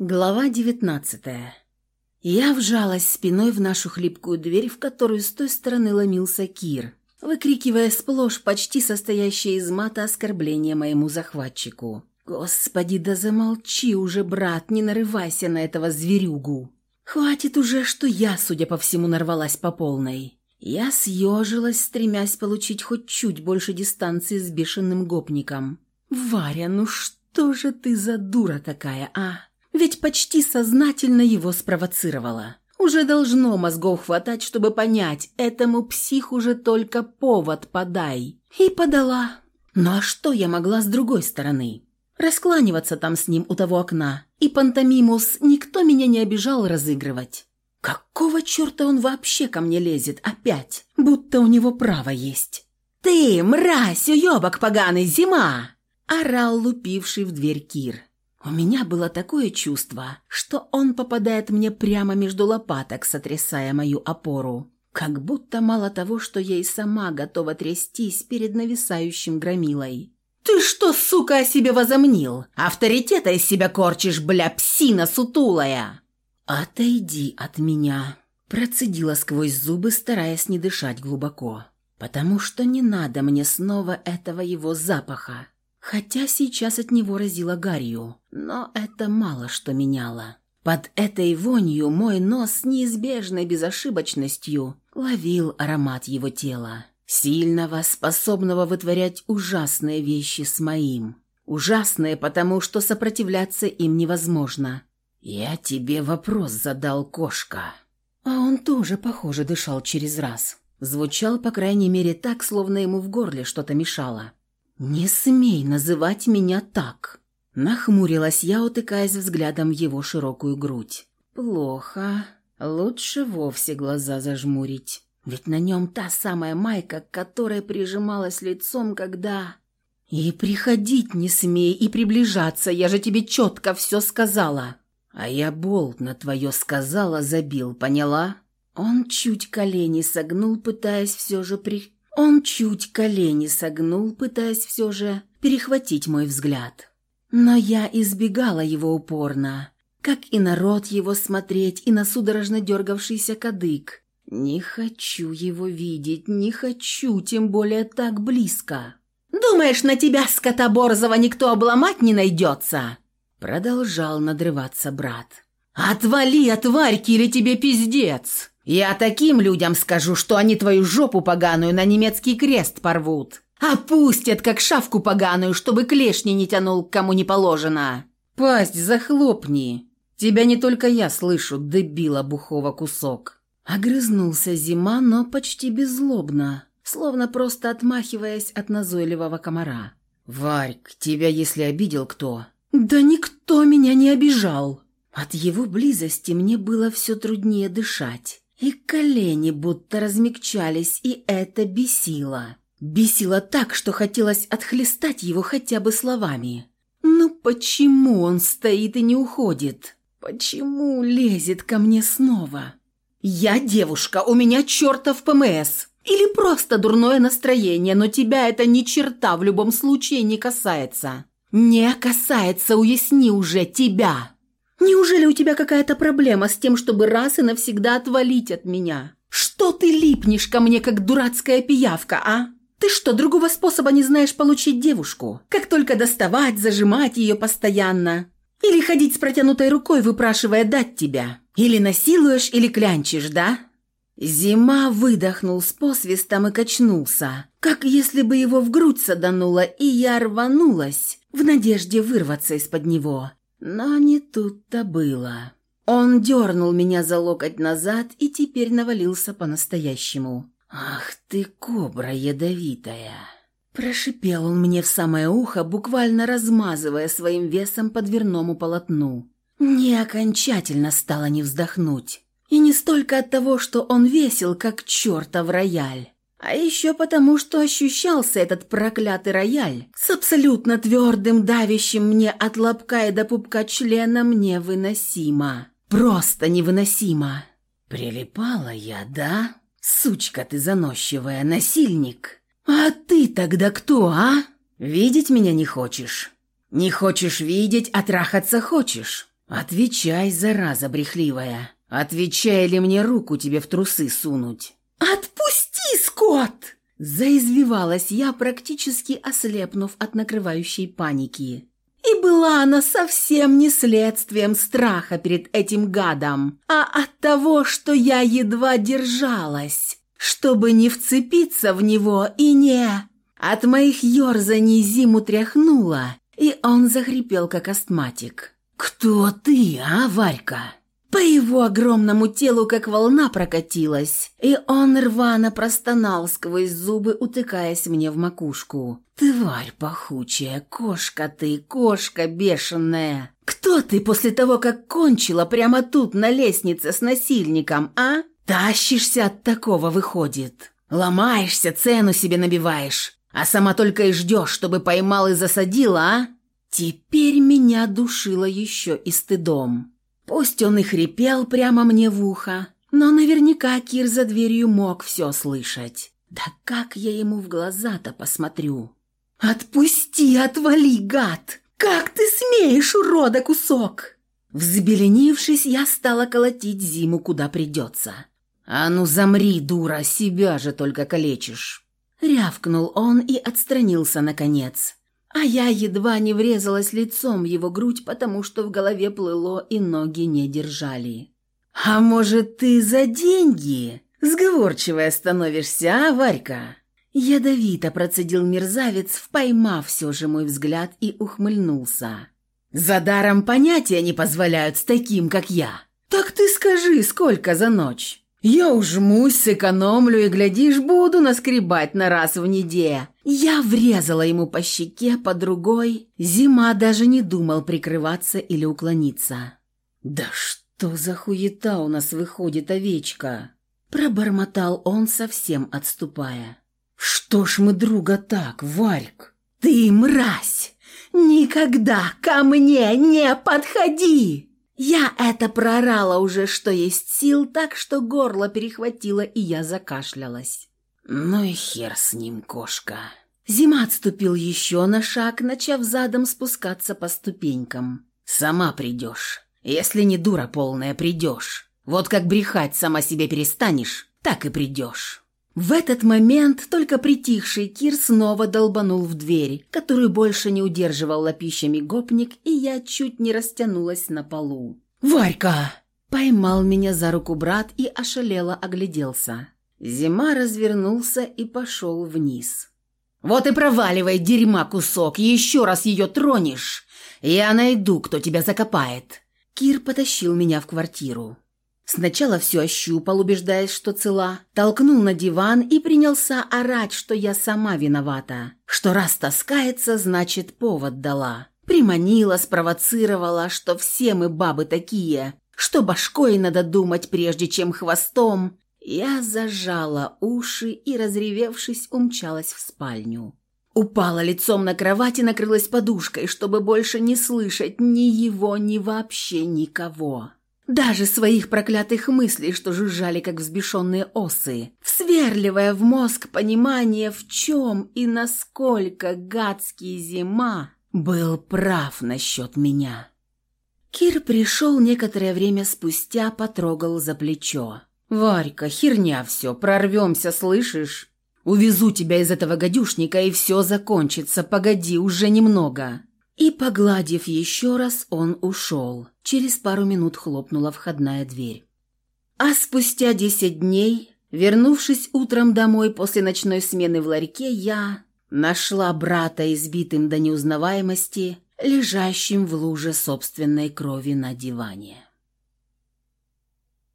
Глава девятнадцатая. Я вжалась спиной в нашу хлипкую дверь, в которую с той стороны ломился Кир, выкрикивая сплошь почти состоящее из мата оскорбление моему захватчику. «Господи, да замолчи уже, брат, не нарывайся на этого зверюгу! Хватит уже, что я, судя по всему, нарвалась по полной!» Я съежилась, стремясь получить хоть чуть больше дистанции с бешеным гопником. «Варя, ну что же ты за дура такая, а?» Ведь почти сознательно его спровоцировала. Уже должно мозгов хватать, чтобы понять, этому психу же только повод подай. И подала. Ну а что я могла с другой стороны? Раскланиваться там с ним у того окна. И пантомимус никто меня не обижал разыгрывать. Какого черта он вообще ко мне лезет опять? Будто у него право есть. «Ты, мразь, уебок поганый, зима!» Орал лупивший в дверь Кир. У меня было такое чувство, что он попадает мне прямо между лопаток, сотрясая мою опору. Как будто мало того, что я и сама готова трястись перед нависающим громилой. «Ты что, сука, о себе возомнил? Авторитета из себя корчишь, бля, псина сутулая!» «Отойди от меня!» Процедила сквозь зубы, стараясь не дышать глубоко. «Потому что не надо мне снова этого его запаха. Хотя сейчас от него разило гарью, но это мало что меняло. Под этой вонью мой нос с неизбежной безошибочностью ловил аромат его тела, сильного, способного вытворять ужасные вещи с моим. Ужасные, потому что сопротивляться им невозможно. «Я тебе вопрос задал, кошка». А он тоже, похоже, дышал через раз. Звучал, по крайней мере, так, словно ему в горле что-то мешало. «Не смей называть меня так!» Нахмурилась я, утыкаясь взглядом в его широкую грудь. «Плохо. Лучше вовсе глаза зажмурить. Ведь на нем та самая майка, к которой прижималась лицом, когда...» «И приходить не смей, и приближаться, я же тебе четко все сказала!» «А я болт на твое сказала забил, поняла?» Он чуть колени согнул, пытаясь все же при... Он чуть колени согнул, пытаясь все же перехватить мой взгляд. Но я избегала его упорно, как и народ его смотреть, и на судорожно дергавшийся кадык. Не хочу его видеть, не хочу, тем более так близко. «Думаешь, на тебя, скотоборзого, никто обломать не найдется?» Продолжал надрываться брат. «Отвали от или тебе пиздец!» Я таким людям скажу, что они твою жопу поганую на немецкий крест порвут. Опустят, как шавку поганую, чтобы клешни не тянул, кому не положено. Пасть захлопни. Тебя не только я слышу, дебила бухого кусок. Огрызнулся зима, но почти беззлобно, словно просто отмахиваясь от назойливого комара. «Варьк, тебя если обидел кто?» «Да никто меня не обижал!» От его близости мне было все труднее дышать. И колени будто размягчались, и это бесило. Бесило так, что хотелось отхлестать его хотя бы словами. «Ну почему он стоит и не уходит? Почему лезет ко мне снова?» «Я девушка, у меня чертов ПМС!» Или просто дурное настроение, но тебя это ни черта в любом случае не касается. Не касается, уясни уже, тебя. Неужели у тебя какая-то проблема с тем, чтобы раз и навсегда отвалить от меня? Что ты липнешь ко мне, как дурацкая пиявка, а? Ты что, другого способа не знаешь получить девушку? Как только доставать, зажимать ее постоянно? Или ходить с протянутой рукой, выпрашивая дать тебя? Или насилуешь, или клянчишь, да?» Зима выдохнул с посвистом и качнулся, как если бы его в грудь садануло, и я рванулась в надежде вырваться из-под него. Но не тут-то было. Он дернул меня за локоть назад и теперь навалился по-настоящему. «Ах ты, кобра ядовитая!» Прошипел он мне в самое ухо, буквально размазывая своим весом по дверному полотну. Не окончательно стало не вздохнуть. И не столько от того, что он весил, как чертов рояль. А еще потому, что ощущался этот проклятый рояль с абсолютно твердым, давящим мне от лобка и до пупка членом невыносимо. Просто невыносимо. Прилипала я, да? Сучка ты заносчивая, насильник. А ты тогда кто, а? Видеть меня не хочешь? Не хочешь видеть, а трахаться хочешь. «Отвечай, зараза брехливая. Отвечай, или мне руку тебе в трусы сунуть?» «Отпусти, скот!» Заизвивалась я, практически ослепнув от накрывающей паники. И была она совсем не следствием страха перед этим гадом, а от того, что я едва держалась, чтобы не вцепиться в него и не... От моих ерзаний зиму тряхнула, и он захрипел, как астматик. «Кто ты, а, Варька?» По его огромному телу как волна прокатилась, и он рвано простонал сквозь зубы, утыкаясь мне в макушку. «Тварь пахучая, кошка ты, кошка бешеная! Кто ты после того, как кончила прямо тут на лестнице с насильником, а? Тащишься от такого, выходит. Ломаешься, цену себе набиваешь, а сама только и ждешь, чтобы поймал и засадила, а? Теперь меня душило еще и стыдом». Пусть он и хрипел прямо мне в ухо, но наверняка Кир за дверью мог все слышать. Да как я ему в глаза-то посмотрю? «Отпусти, отвали, гад! Как ты смеешь, урода кусок!» Взбеленившись, я стала колотить зиму куда придется. «А ну замри, дура, себя же только калечишь!» Рявкнул он и отстранился наконец а я едва не врезалась лицом в его грудь, потому что в голове плыло и ноги не держали. «А может, ты за деньги? Сговорчивая становишься, а, Варька?» Ядовито процедил мерзавец, поймав все же мой взгляд и ухмыльнулся. «За даром понятия не позволяют с таким, как я. Так ты скажи, сколько за ночь?» Я ужмусь, сэкономлю и, глядишь, буду наскребать на раз в неде. Я врезала ему по щеке, по другой. Зима даже не думал прикрываться или уклониться. «Да что за хуета у нас выходит, овечка?» Пробормотал он, совсем отступая. «Что ж мы друга так, Варьк?» «Ты мразь! Никогда ко мне не подходи!» Я это проорала уже, что есть сил, так что горло перехватило, и я закашлялась. Ну и хер с ним, кошка. Зима отступил еще на шаг, начав задом спускаться по ступенькам. «Сама придешь. Если не дура полная, придешь. Вот как брехать сама себе перестанешь, так и придешь». В этот момент только притихший Кир снова долбанул в дверь, которую больше не удерживал лапищами гопник, и я чуть не растянулась на полу. «Варька!» Поймал меня за руку брат и ошалело огляделся. Зима развернулся и пошел вниз. «Вот и проваливай, дерьма кусок, еще раз ее тронешь, я найду, кто тебя закопает». Кир потащил меня в квартиру. Сначала все ощупал, убеждаясь, что цела, толкнул на диван и принялся орать, что я сама виновата, что раз таскается, значит, повод дала. Приманила, спровоцировала, что все мы бабы такие, что башкой надо думать, прежде чем хвостом. Я зажала уши и, разревевшись, умчалась в спальню. Упала лицом на кровать и накрылась подушкой, чтобы больше не слышать ни его, ни вообще никого. Даже своих проклятых мыслей, что жужжали, как взбешенные осы, сверливая в мозг понимание, в чем и насколько гадский зима был прав насчет меня. Кир пришел некоторое время спустя, потрогал за плечо. «Варька, херня все, прорвемся, слышишь? Увезу тебя из этого гадюшника, и все закончится, погоди, уже немного». И, погладив еще раз, он ушел. Через пару минут хлопнула входная дверь. А спустя десять дней, вернувшись утром домой после ночной смены в ларьке, я нашла брата избитым до неузнаваемости, лежащим в луже собственной крови на диване.